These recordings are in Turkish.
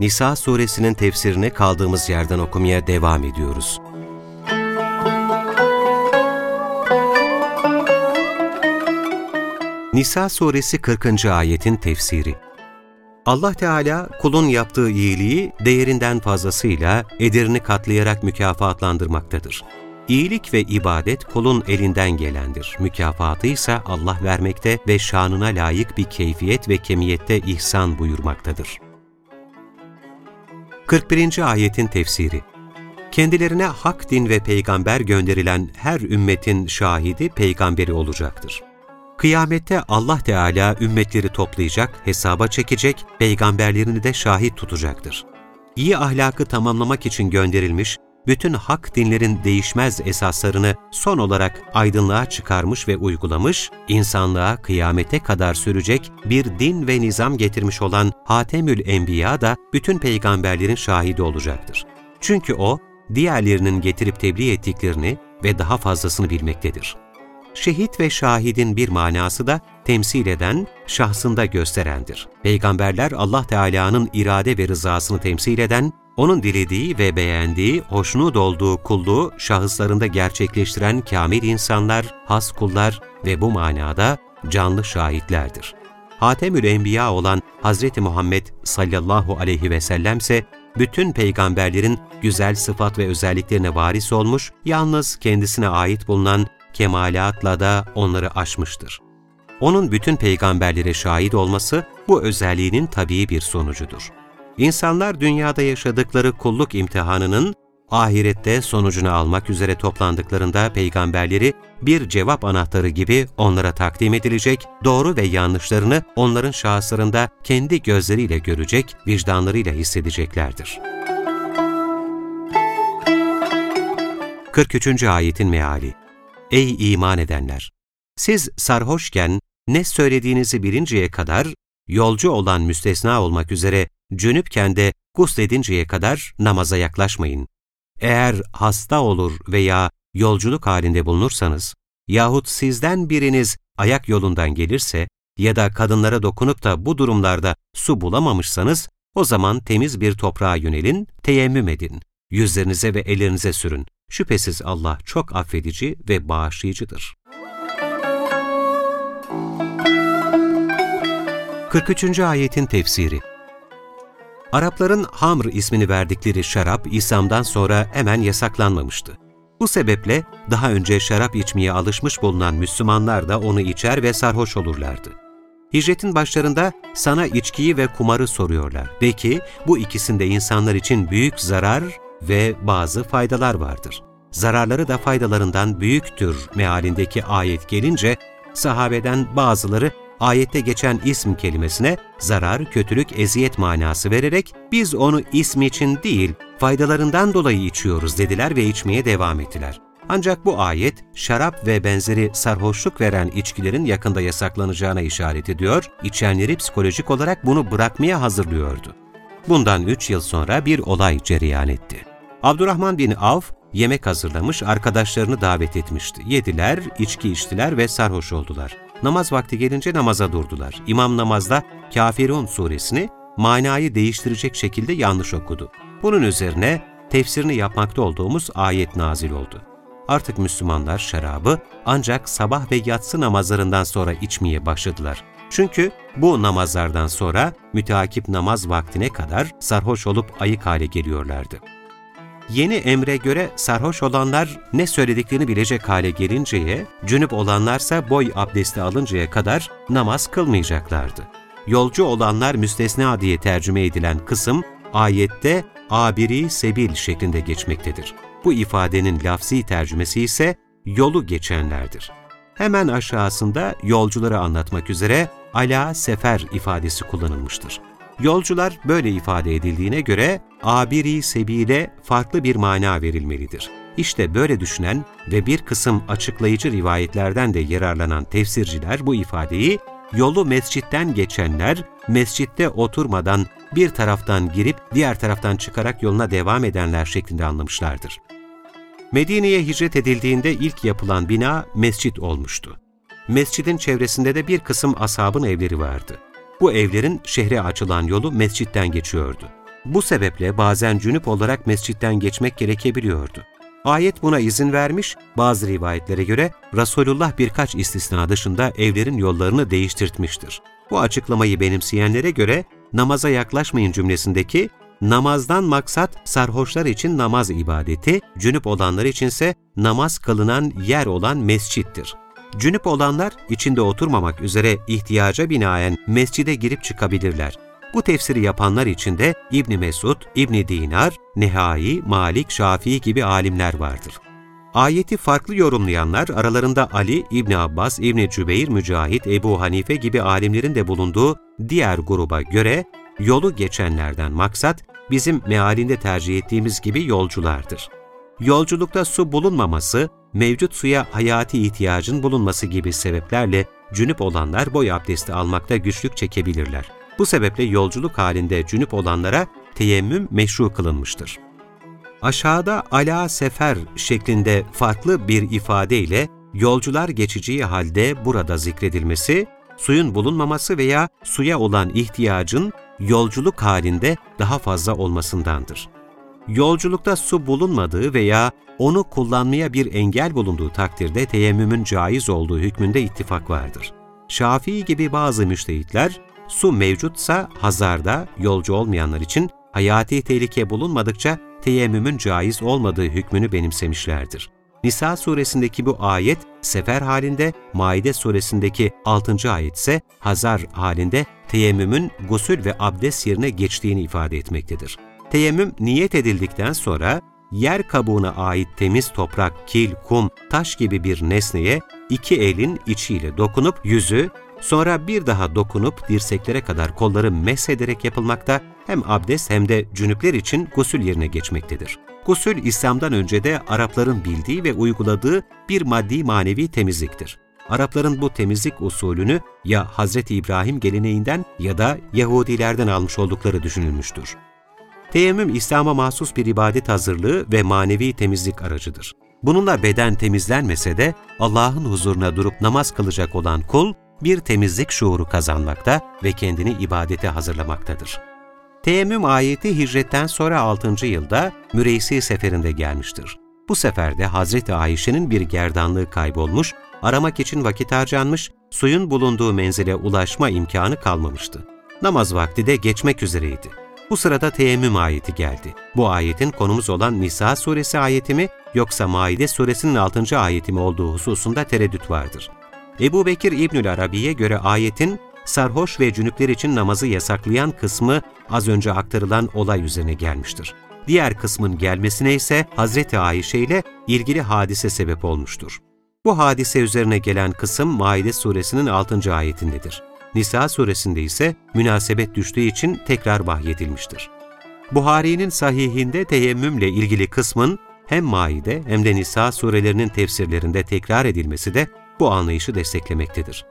Nisa suresinin tefsirini kaldığımız yerden okumaya devam ediyoruz. Nisa suresi 40. ayetin tefsiri Allah Teala kulun yaptığı iyiliği değerinden fazlasıyla ederini katlayarak mükafatlandırmaktadır. İyilik ve ibadet kulun elinden gelendir. Mükafatı ise Allah vermekte ve şanına layık bir keyfiyet ve kemiyette ihsan buyurmaktadır. 41. Ayetin Tefsiri Kendilerine hak din ve peygamber gönderilen her ümmetin şahidi peygamberi olacaktır. Kıyamette Allah Teala ümmetleri toplayacak, hesaba çekecek, peygamberlerini de şahit tutacaktır. İyi ahlakı tamamlamak için gönderilmiş, bütün hak dinlerin değişmez esaslarını son olarak aydınlığa çıkarmış ve uygulamış, insanlığa kıyamete kadar sürecek bir din ve nizam getirmiş olan Hatemül Enbiya da bütün peygamberlerin şahidi olacaktır. Çünkü o, diğerlerinin getirip tebliğ ettiklerini ve daha fazlasını bilmektedir. Şehit ve şahidin bir manası da temsil eden, şahsında gösterendir. Peygamberler Allah Teala'nın irade ve rızasını temsil eden, onun dilediği ve beğendiği, hoşnut olduğu kulluğu şahıslarında gerçekleştiren kamil insanlar, has kullar ve bu manada canlı şahitlerdir. Hatemül Enbiya olan Hz. Muhammed sallallahu aleyhi ve sellem bütün peygamberlerin güzel sıfat ve özelliklerine varis olmuş, yalnız kendisine ait bulunan kemalatla da onları aşmıştır. Onun bütün peygamberlere şahit olması bu özelliğinin tabii bir sonucudur. İnsanlar dünyada yaşadıkları kulluk imtihanının ahirette sonucunu almak üzere toplandıklarında peygamberleri bir cevap anahtarı gibi onlara takdim edilecek, doğru ve yanlışlarını onların şahıslarında kendi gözleriyle görecek, vicdanlarıyla hissedeceklerdir. 43. Ayetin Meali Ey iman edenler! Siz sarhoşken ne söylediğinizi bilinceye kadar, yolcu olan müstesna olmak üzere cünüpken de gusledinceye kadar namaza yaklaşmayın. Eğer hasta olur veya yolculuk halinde bulunursanız yahut sizden biriniz ayak yolundan gelirse ya da kadınlara dokunup da bu durumlarda su bulamamışsanız o zaman temiz bir toprağa yönelin, teyemmüm edin. Yüzlerinize ve ellerinize sürün. Şüphesiz Allah çok affedici ve bağışlayıcıdır. 43. Ayetin Tefsiri Arapların Hamr ismini verdikleri şarap İslam'dan sonra hemen yasaklanmamıştı. Bu sebeple daha önce şarap içmeye alışmış bulunan Müslümanlar da onu içer ve sarhoş olurlardı. Hicretin başlarında sana içkiyi ve kumarı soruyorlar. Peki bu ikisinde insanlar için büyük zarar ve bazı faydalar vardır. Zararları da faydalarından büyüktür mealindeki ayet gelince sahabeden bazıları ayette geçen ism kelimesine zarar, kötülük, eziyet manası vererek biz onu ism için değil, faydalarından dolayı içiyoruz dediler ve içmeye devam ettiler. Ancak bu ayet, şarap ve benzeri sarhoşluk veren içkilerin yakında yasaklanacağına işaret ediyor, içenleri psikolojik olarak bunu bırakmaya hazırlıyordu. Bundan üç yıl sonra bir olay cereyan etti. Abdurrahman bin Avf, yemek hazırlamış, arkadaşlarını davet etmişti. Yediler, içki içtiler ve sarhoş oldular. Namaz vakti gelince namaza durdular. İmam namazda Kafirun suresini manayı değiştirecek şekilde yanlış okudu. Bunun üzerine tefsirini yapmakta olduğumuz ayet nazil oldu. Artık Müslümanlar şarabı ancak sabah ve yatsı namazlarından sonra içmeye başladılar. Çünkü bu namazlardan sonra müteakip namaz vaktine kadar sarhoş olup ayık hale geliyorlardı. Yeni emre göre sarhoş olanlar ne söylediklerini bilecek hale gelinceye, cünüp olanlarsa boy abdesti alıncaya kadar namaz kılmayacaklardı. Yolcu olanlar müstesna diye tercüme edilen kısım, ayette abiri sebil şeklinde geçmektedir. Bu ifadenin lafzi tercümesi ise yolu geçenlerdir. Hemen aşağısında yolcuları anlatmak üzere ala sefer ifadesi kullanılmıştır. Yolcular böyle ifade edildiğine göre abiri sebile farklı bir mana verilmelidir. İşte böyle düşünen ve bir kısım açıklayıcı rivayetlerden de yararlanan tefsirciler bu ifadeyi yolu mescitten geçenler, mescitte oturmadan bir taraftan girip diğer taraftan çıkarak yoluna devam edenler şeklinde anlamışlardır. Medine'ye hicret edildiğinde ilk yapılan bina mescit olmuştu. Mescidin çevresinde de bir kısım ashabın evleri vardı. Bu evlerin şehre açılan yolu mescitten geçiyordu. Bu sebeple bazen cünüp olarak mescitten geçmek gerekebiliyordu. Ayet buna izin vermiş, bazı rivayetlere göre Resulullah birkaç istisna dışında evlerin yollarını değiştirtmiştir. Bu açıklamayı benimseyenlere göre namaza yaklaşmayın cümlesindeki namazdan maksat sarhoşlar için namaz ibadeti, cünüp olanlar içinse namaz kılınan yer olan mescittir. Cünüp olanlar içinde oturmamak üzere ihtiyaca binaen mescide girip çıkabilirler. Bu tefsiri yapanlar içinde İbni Mesud, İbni Dinar, Nehai, Malik, Şafii gibi alimler vardır. Ayeti farklı yorumlayanlar aralarında Ali, İbni Abbas, İbni Cübeyr, Mücahit, Ebu Hanife gibi alimlerin de bulunduğu diğer gruba göre yolu geçenlerden maksat bizim mealinde tercih ettiğimiz gibi yolculardır. Yolculukta su bulunmaması, mevcut suya hayati ihtiyacın bulunması gibi sebeplerle cünüp olanlar boy abdesti almakta güçlük çekebilirler. Bu sebeple yolculuk halinde cünüp olanlara teyemmüm meşru kılınmıştır. Aşağıda ala sefer şeklinde farklı bir ifadeyle yolcular geçeceği halde burada zikredilmesi, suyun bulunmaması veya suya olan ihtiyacın yolculuk halinde daha fazla olmasındandır. Yolculukta su bulunmadığı veya onu kullanmaya bir engel bulunduğu takdirde teyemmümün caiz olduğu hükmünde ittifak vardır. Şafii gibi bazı müştehitler, su mevcutsa hazarda yolcu olmayanlar için hayati tehlike bulunmadıkça teyemmümün caiz olmadığı hükmünü benimsemişlerdir. Nisa suresindeki bu ayet sefer halinde, Maide suresindeki 6. ayet ise hazar halinde teyemmümün gusül ve abdest yerine geçtiğini ifade etmektedir. Teyemmüm niyet edildikten sonra yer kabuğuna ait temiz toprak, kil, kum, taş gibi bir nesneye iki elin içiyle dokunup yüzü, sonra bir daha dokunup dirseklere kadar kolları meshederek yapılmakta hem abdest hem de cünüpler için gusül yerine geçmektedir. Gusül İslam'dan önce de Arapların bildiği ve uyguladığı bir maddi manevi temizliktir. Arapların bu temizlik usulünü ya Hazreti İbrahim geleneğinden ya da Yahudilerden almış oldukları düşünülmüştür. Teyemmüm İslam'a mahsus bir ibadet hazırlığı ve manevi temizlik aracıdır. Bununla beden temizlenmese de Allah'ın huzuruna durup namaz kılacak olan kul bir temizlik şuuru kazanmakta ve kendini ibadete hazırlamaktadır. Teyemmüm ayeti hicretten sonra 6. yılda Müreysi seferinde gelmiştir. Bu seferde Hazreti Ayşe'nin bir gerdanlığı kaybolmuş, aramak için vakit harcanmış, suyun bulunduğu menzile ulaşma imkanı kalmamıştı. Namaz vakti de geçmek üzereydi. Bu sırada teyemmüm ayeti geldi. Bu ayetin konumuz olan Nisa suresi ayeti mi yoksa Maide suresinin 6. ayeti mi olduğu hususunda tereddüt vardır. Ebu Bekir İbnül Arabi'ye göre ayetin sarhoş ve cünüpler için namazı yasaklayan kısmı az önce aktarılan olay üzerine gelmiştir. Diğer kısmın gelmesine ise Hazreti Ayşe ile ilgili hadise sebep olmuştur. Bu hadise üzerine gelen kısım Maide suresinin 6. ayetindedir. Nisa suresinde ise münasebet düştüğü için tekrar vahyedilmiştir. Buhari'nin sahihinde teyemmümle ilgili kısmın hem Maide hem de Nisa surelerinin tefsirlerinde tekrar edilmesi de bu anlayışı desteklemektedir.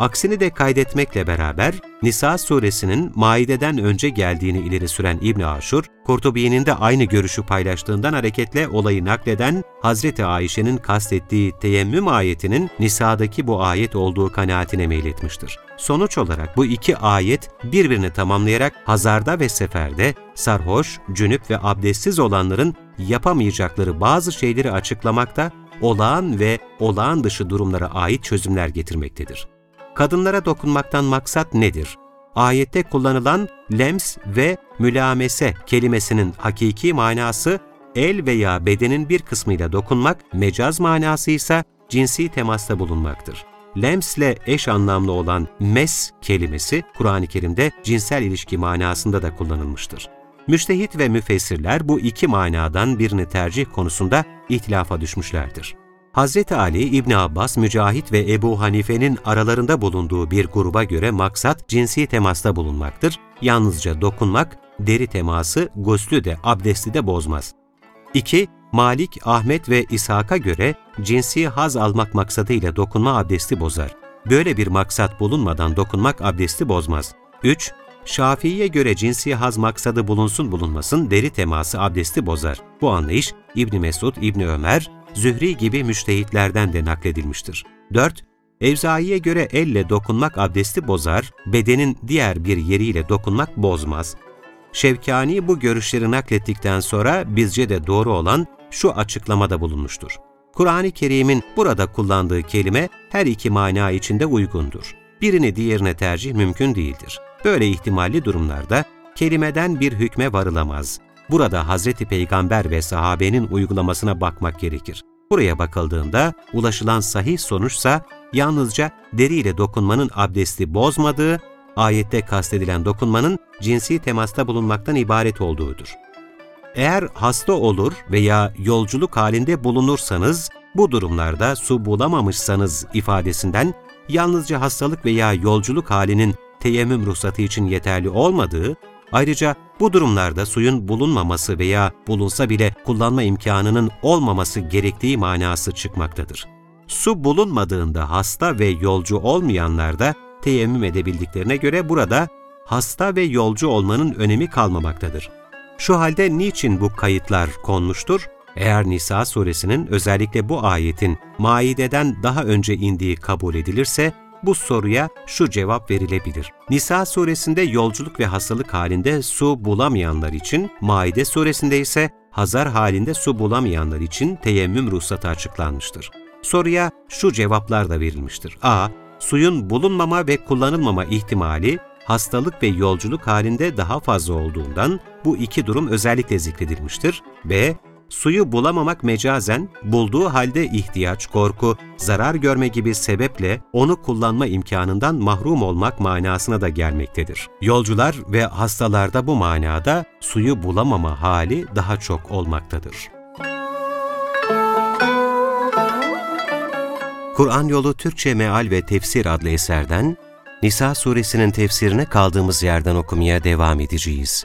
Aksini de kaydetmekle beraber Nisa suresinin Maide'den önce geldiğini ileri süren İbn Aşur, Kurtubi'nin de aynı görüşü paylaştığından hareketle olayı nakleden Hazreti Ayşe'nin kastettiği teyemmüm ayetinin Nisa'daki bu ayet olduğu kanaatine meyletmiştir. Sonuç olarak bu iki ayet birbirini tamamlayarak Hazarda ve Sefer'de sarhoş, cünüp ve abdestsiz olanların yapamayacakları bazı şeyleri açıklamakta, olağan ve olağan dışı durumlara ait çözümler getirmektedir. Kadınlara dokunmaktan maksat nedir? Ayette kullanılan lems ve mülamese kelimesinin hakiki manası el veya bedenin bir kısmıyla dokunmak, mecaz manası ise cinsi temasta bulunmaktır. Lemsle eş anlamlı olan mes kelimesi Kur'an-ı Kerim'de cinsel ilişki manasında da kullanılmıştır. Müştehit ve müfessirler bu iki manadan birini tercih konusunda ihtilafa düşmüşlerdir. Hz. Ali, İbn Abbas, Mücahit ve Ebu Hanife'nin aralarında bulunduğu bir gruba göre maksat cinsi temasta bulunmaktır. Yalnızca dokunmak, deri teması, guslü de, abdesti de bozmaz. 2. Malik, Ahmet ve İshak'a göre cinsi haz almak maksadıyla dokunma abdesti bozar. Böyle bir maksat bulunmadan dokunmak abdesti bozmaz. 3. Şafii'ye göre cinsi haz maksadı bulunsun bulunmasın deri teması abdesti bozar. Bu anlayış İbni Mesud, İbni Ömer, Zühri gibi müştehitlerden de nakledilmiştir. 4. Evzai'ye göre elle dokunmak abdesti bozar, bedenin diğer bir yeriyle dokunmak bozmaz. Şevkani bu görüşleri naklettikten sonra bizce de doğru olan şu açıklamada bulunmuştur. Kur'an-ı Kerim'in burada kullandığı kelime her iki mana içinde uygundur. Birini diğerine tercih mümkün değildir. Böyle ihtimalli durumlarda kelimeden bir hükme varılamaz. Burada Hazreti Peygamber ve sahabenin uygulamasına bakmak gerekir. Buraya bakıldığında ulaşılan sahih sonuçsa yalnızca deriyle dokunmanın abdesti bozmadığı, ayette kastedilen dokunmanın cinsi temasta bulunmaktan ibaret olduğudur. Eğer hasta olur veya yolculuk halinde bulunursanız, bu durumlarda su bulamamışsanız ifadesinden yalnızca hastalık veya yolculuk halinin teyemmüm ruhsatı için yeterli olmadığı, ayrıca bu durumlarda suyun bulunmaması veya bulunsa bile kullanma imkanının olmaması gerektiği manası çıkmaktadır. Su bulunmadığında hasta ve yolcu olmayanlarda teyemmüm edebildiklerine göre burada hasta ve yolcu olmanın önemi kalmamaktadır. Şu halde niçin bu kayıtlar konmuştur? Eğer Nisa suresinin özellikle bu ayetin Maide'den daha önce indiği kabul edilirse, bu soruya şu cevap verilebilir. Nisa suresinde yolculuk ve hastalık halinde su bulamayanlar için, Maide suresinde ise hazar halinde su bulamayanlar için teyemmüm ruhsatı açıklanmıştır. Soruya şu cevaplar da verilmiştir. A. Suyun bulunmama ve kullanılmama ihtimali hastalık ve yolculuk halinde daha fazla olduğundan bu iki durum özellikle zikredilmiştir. B. Suyu bulamamak mecazen, bulduğu halde ihtiyaç, korku, zarar görme gibi sebeple onu kullanma imkanından mahrum olmak manasına da gelmektedir. Yolcular ve hastalarda bu manada suyu bulamama hali daha çok olmaktadır. Kur'an Yolu Türkçe Meal ve Tefsir adlı eserden Nisa suresinin tefsirine kaldığımız yerden okumaya devam edeceğiz.